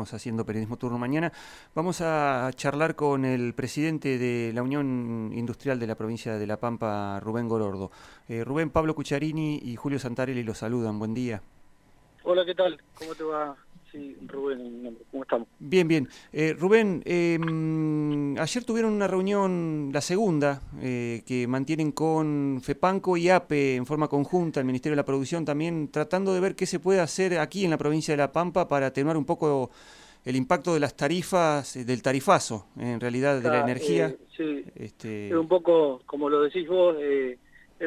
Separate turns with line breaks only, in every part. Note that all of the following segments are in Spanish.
haciendo Periodismo Turno Mañana. Vamos a charlar con el presidente de la Unión Industrial de la provincia de La Pampa, Rubén Gorordo. Eh, Rubén, Pablo Cucharini y Julio Santarelli los saludan. Buen día.
Hola, ¿qué tal? ¿Cómo te va? Sí, Rubén, ¿cómo estamos?
Bien, bien. Eh, Rubén, em, ayer tuvieron una reunión, la segunda, eh, que mantienen con FEPANCO y APE en forma conjunta, el Ministerio de la Producción también, tratando de ver qué se puede hacer aquí en la provincia de La Pampa para atenuar un poco el impacto de las tarifas, eh, del tarifazo, en realidad, de la energía.
sí, este... un poco, como lo decís vos, es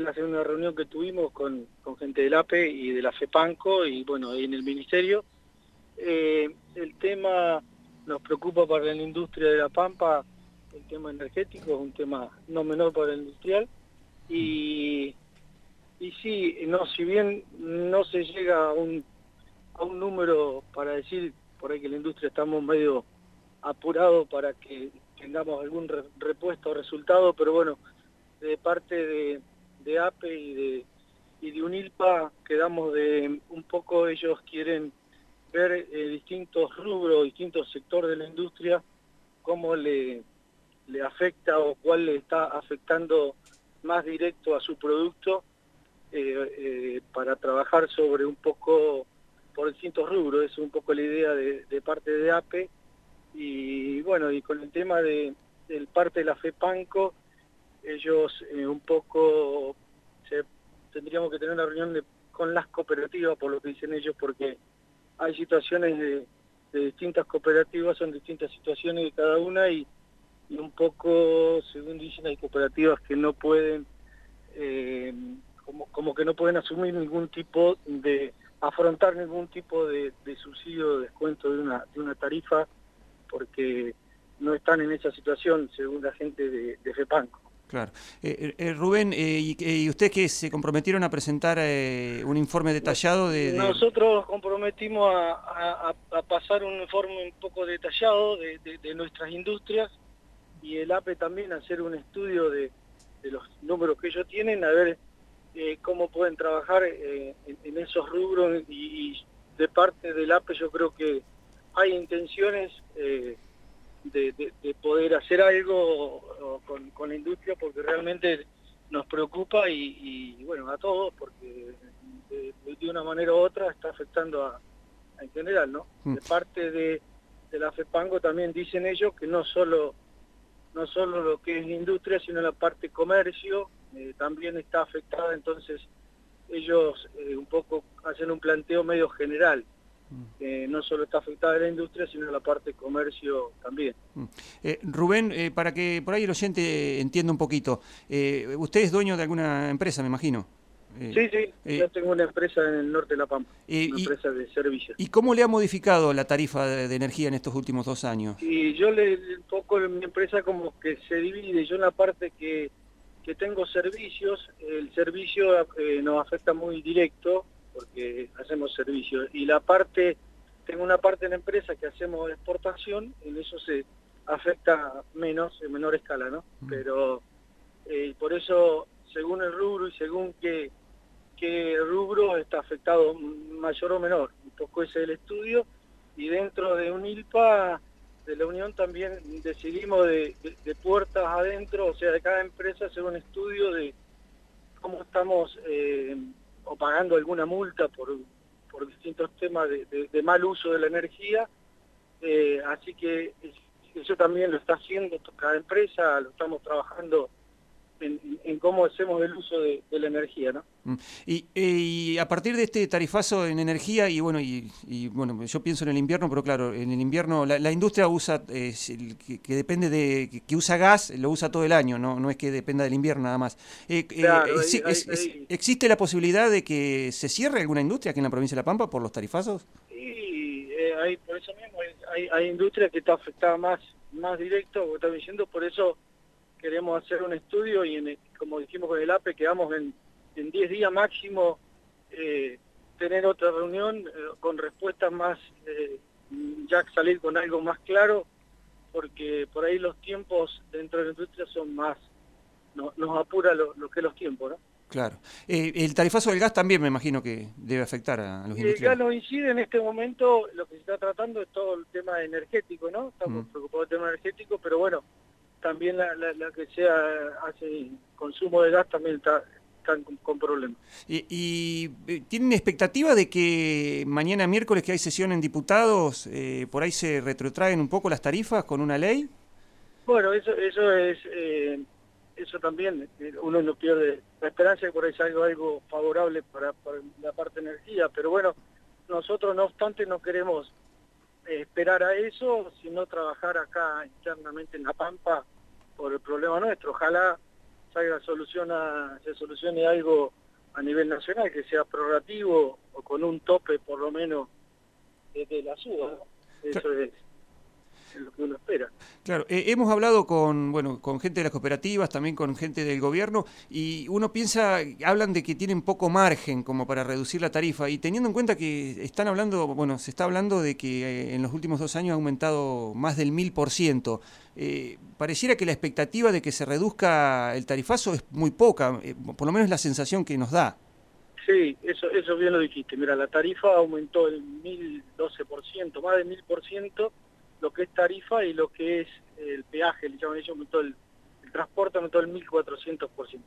la segunda reunión que tuvimos con, con gente del APE y de la FEPANCO y, bueno, en el Ministerio eh, el tema nos preocupa para la industria de La Pampa, el tema energético es un tema no menor para el industrial. Y, y sí, no, si bien no se llega a un, a un número para decir por ahí que la industria estamos medio apurados para que tengamos algún repuesto o resultado, pero bueno, de parte de, de APE y de, y de UNILPA quedamos de un poco ellos quieren ver eh, distintos rubros, distintos sectores de la industria, cómo le, afecta o cuál le está afectando más directo a su producto eh, eh, para trabajar sobre un poco por distintos rubros, es un poco la idea de, parte de APE y bueno, y con el tema de, del parte de la FEPANCO, ellos un poco tendríamos que tener una reunión con las cooperativas, por lo que dicen ellos, porque hay situaciones de, distintas cooperativas, son distintas situaciones de cada una y, un poco, según dicen, hay cooperativas que no pueden, eh, como, que no pueden asumir ningún tipo de, afrontar ningún tipo de, subsidio o descuento de una, de una tarifa porque no están en esa situación, según la gente de, de FEPANCO.
Claro. Eh, eh, Rubén, eh, y, usted que se comprometieron a presentar un informe detallado de,
Nosotros comprometimos a, pasar un informe un poco detallado de, nuestras industrias y el APE también hacer un estudio de, los números que ellos tienen, a ver cómo pueden trabajar en, esos rubros y, de parte del APE yo creo que hay intenciones de, poder hacer algo con, la industria porque realmente nos preocupa y, bueno, a todos porque de, una manera u otra está afectando a, en general, ¿no? Mm. De parte de, la FEPANGO también dicen ellos que no solo no solo lo que es industria, sino la parte comercio eh, también está afectada, entonces ellos eh, un poco hacen un planteo medio general no solo está afectada la industria, sino la parte comercio también. Mm.
Eh, Rubén, eh, para que por ahí el oyente entienda un poquito, eh, usted es dueño de alguna empresa, me imagino.
sí, sí, yo tengo una empresa en el norte de La Pampa, una empresa de servicios.
¿Y cómo le ha modificado la tarifa de, energía en estos últimos dos años?
Y yo le un poco mi empresa como que se divide, yo en la parte que, que tengo servicios, el servicio nos afecta muy directo, porque hacemos servicios. Y la parte, tengo una parte en la empresa que hacemos exportación, en eso se afecta menos, en menor escala, ¿no? Mm. Pero eh, por eso, según el rubro y según qué, qué rubro está afectado mayor o menor. Un poco ese es el estudio. Y dentro de un ILPA, de la Unión, también decidimos de, de puertas adentro, o sea, de cada empresa hacer un estudio de cómo estamos... Eh, o pagando alguna multa por, por distintos temas de, mal uso de la energía. Eh, así que eso también lo está haciendo cada empresa, lo estamos trabajando en, cómo hacemos el uso de, la energía, ¿no? Mm.
Y, a partir de este tarifazo en energía, y bueno, y, bueno, yo pienso en el invierno, pero claro, en el invierno la, industria usa, eh, que, depende de, que, usa gas, lo usa todo el año, no, no es que dependa del invierno nada más. Eh, eh, ¿Existe la posibilidad de que se cierre alguna industria aquí en la provincia de La Pampa por los tarifazos?
Sí, hay, por eso mismo hay, hay, industria que está afectada más, más directo, como diciendo, por eso queremos hacer un estudio y en, como dijimos con el APE, quedamos en, en 10 días máximo eh, tener otra reunión eh, con respuestas más, eh, ya salir con algo más claro, porque por ahí los tiempos dentro de la industria son más, nos apura lo, que los tiempos, ¿no?
Claro. Eh, el tarifazo del gas también me imagino que debe afectar a los industriales.
El gas no incide en este momento, lo que se está tratando es todo el tema energético, ¿no? Estamos preocupados del tema energético, pero bueno, también la, que sea hace consumo de gas también está, están con, problemas.
¿Y, eh, tienen expectativa de que mañana miércoles que hay sesión en diputados, eh, por ahí se retrotraen un poco las tarifas con una ley?
Bueno, eso, eso es eso también, eh, uno no pierde la esperanza de que por ahí salga algo favorable para, la parte de energía, pero bueno, nosotros no obstante no queremos eh, esperar a eso, sino trabajar acá internamente en La Pampa por el problema nuestro. Ojalá salga solución se solucione algo a nivel nacional, que sea prorrogativo o con un tope por lo menos desde la suba. Eso es lo que uno espera.
Claro, eh, hemos hablado con, bueno, con gente de las cooperativas, también con gente del gobierno, y uno piensa, hablan de que tienen poco margen como para reducir la tarifa, y teniendo en cuenta que están hablando, bueno, se está hablando de que eh, en los últimos dos años ha aumentado más del mil por ciento. Eh, pareciera que la expectativa de que se reduzca el tarifazo es muy poca, por lo menos la sensación que nos da.
Sí, eso, eso bien lo dijiste. Mira, la tarifa aumentó el 1012%, más del 1000%, lo que es tarifa y lo que es el peaje, le llaman ellos, el, transporte aumentó el 1.400%.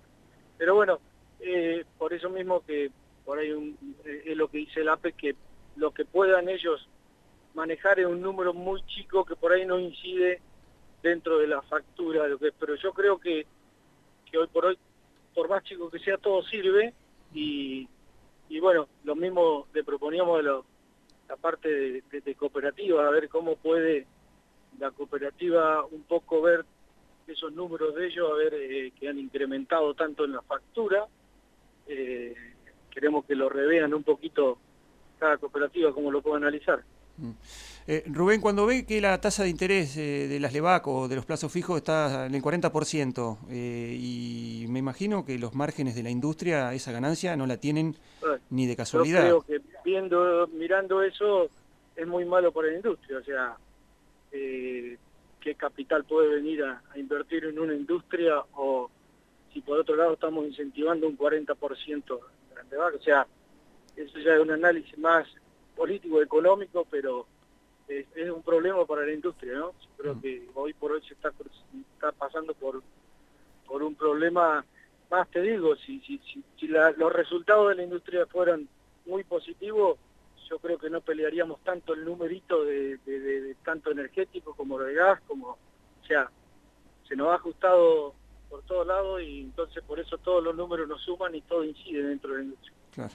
Pero bueno, eh, por eso mismo que por ahí eh, es lo que dice el APE, que lo que puedan ellos manejar es un número muy chico que por ahí no incide dentro de la factura, pero yo creo que, que hoy por hoy, por más chico que sea, todo sirve y, y bueno, lo mismo le proponíamos de los la parte de, cooperativa, a ver cómo puede la cooperativa un poco ver esos números de ellos, a ver eh, que han incrementado tanto en la factura. Eh, queremos que lo revean un poquito cada cooperativa, como lo puedo analizar. Mm.
Eh, Rubén, cuando ve que la tasa de interés eh, de las LEVAC o de los plazos fijos está en el 40%, eh, y me imagino que los márgenes de la industria, esa ganancia, no la tienen ni de casualidad.
Yo creo que viendo, mirando eso, es muy malo para la industria. O sea, ¿qué capital puede venir a, invertir en una industria? O si por otro lado estamos incentivando un 40% de. O sea, eso ya es un análisis más político, económico, pero es, un problema para la industria, ¿no? Yo creo mm. que hoy por hoy se está, está pasando por, por un problema, más te digo, si, si, si, los resultados de la industria fueran muy positivos, yo creo que no pelearíamos tanto el numerito de, de, tanto energético como de gas, como, o sea, se nos ha ajustado por todos lados y entonces por eso todos los números nos suman y todo incide dentro de la industria.
Claro.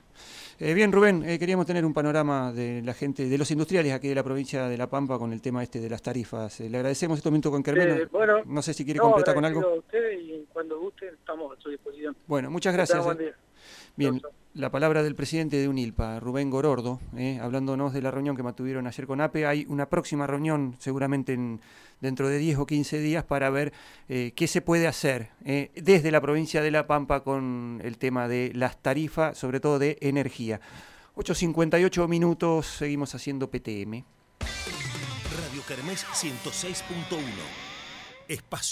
Eh, bien, Rubén, eh, queríamos tener un panorama de la gente, de los industriales aquí de la provincia de La Pampa con el tema este de las tarifas. Eh, le agradecemos este momento con Carmelo. bueno, no sé si quiere completar con algo.
A usted y cuando guste estamos a su disposición.
Bueno, muchas gracias. Bien, la palabra del presidente de UNILPA, Rubén Gorordo, eh, hablándonos de la reunión que mantuvieron ayer con APE. Hay una próxima reunión seguramente en, dentro de 10 o 15 días para ver eh, qué se puede hacer eh, desde la provincia de La Pampa con el tema de las tarifas, sobre todo de energía. 8.58 minutos, seguimos haciendo PTM.
Radio Kermés 106.1. Espacio.